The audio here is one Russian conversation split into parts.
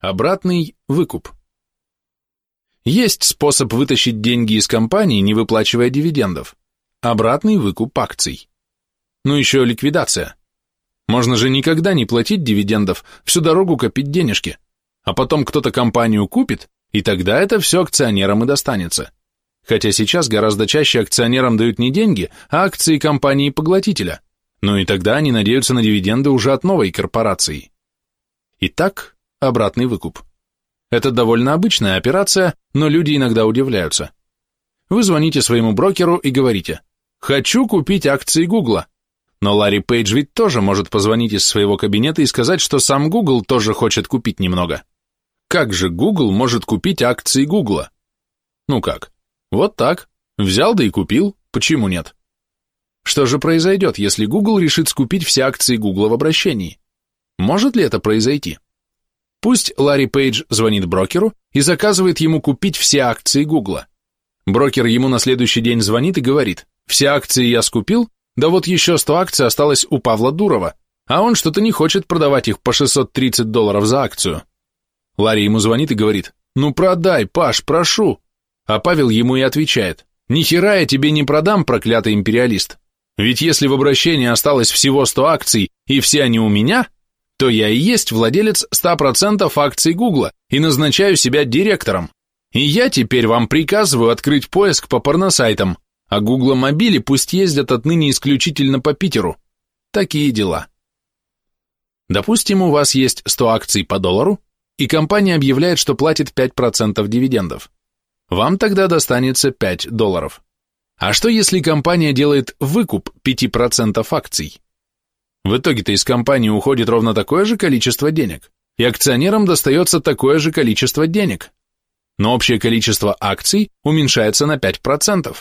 Обратный выкуп. Есть способ вытащить деньги из компании, не выплачивая дивидендов. Обратный выкуп акций. Ну еще ликвидация. Можно же никогда не платить дивидендов, всю дорогу копить денежки. А потом кто-то компанию купит, и тогда это все акционерам и достанется. Хотя сейчас гораздо чаще акционерам дают не деньги, а акции компании-поглотителя. Ну и тогда они надеются на дивиденды уже от новой корпорации. Итак, обратный выкуп. Это довольно обычная операция, но люди иногда удивляются. Вы звоните своему брокеру и говорите «Хочу купить акции Гугла». Но Ларри Пейдж ведь тоже может позвонить из своего кабинета и сказать, что сам Google тоже хочет купить немного. Как же Google может купить акции Гугла? Ну как? Вот так. Взял да и купил. Почему нет? Что же произойдет, если Google решит скупить все акции Гугла в обращении? Может ли это произойти? Пусть Ларри Пейдж звонит брокеру и заказывает ему купить все акции Гугла. Брокер ему на следующий день звонит и говорит, все акции я скупил, да вот еще 100 акций осталось у Павла Дурова, а он что-то не хочет продавать их по 630 долларов за акцию. Ларри ему звонит и говорит, ну продай, Паш, прошу. А Павел ему и отвечает, ни хера я тебе не продам, проклятый империалист. Ведь если в обращении осталось всего 100 акций, и все они у меня, то я и есть владелец 100% акций Гугла и назначаю себя директором. И я теперь вам приказываю открыть поиск по порносайтам, а Гугла мобили пусть ездят отныне исключительно по Питеру. Такие дела. Допустим, у вас есть 100 акций по доллару, и компания объявляет, что платит 5% дивидендов. Вам тогда достанется 5 долларов. А что если компания делает выкуп 5% акций? В итоге-то из компании уходит ровно такое же количество денег, и акционерам достается такое же количество денег. Но общее количество акций уменьшается на 5%.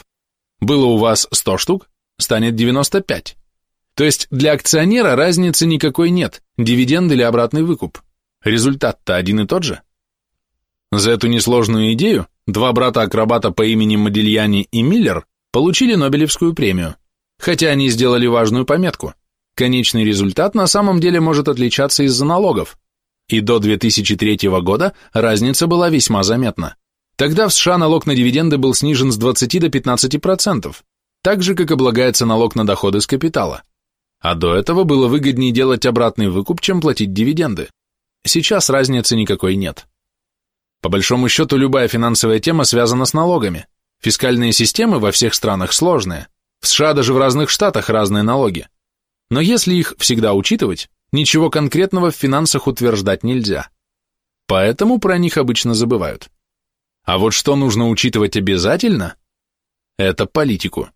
Было у вас 100 штук, станет 95. То есть для акционера разницы никакой нет, дивиденд или обратный выкуп. Результат-то один и тот же. За эту несложную идею два брата-акробата по имени Модильяни и Миллер получили Нобелевскую премию, хотя они сделали важную пометку. Конечный результат на самом деле может отличаться из-за налогов. И до 2003 года разница была весьма заметна. Тогда в США налог на дивиденды был снижен с 20 до 15%, так же, как облагается налог на доходы с капитала. А до этого было выгоднее делать обратный выкуп, чем платить дивиденды. Сейчас разницы никакой нет. По большому счету, любая финансовая тема связана с налогами. Фискальные системы во всех странах сложные. В США даже в разных штатах разные налоги. Но если их всегда учитывать, ничего конкретного в финансах утверждать нельзя. Поэтому про них обычно забывают. А вот что нужно учитывать обязательно, это политику.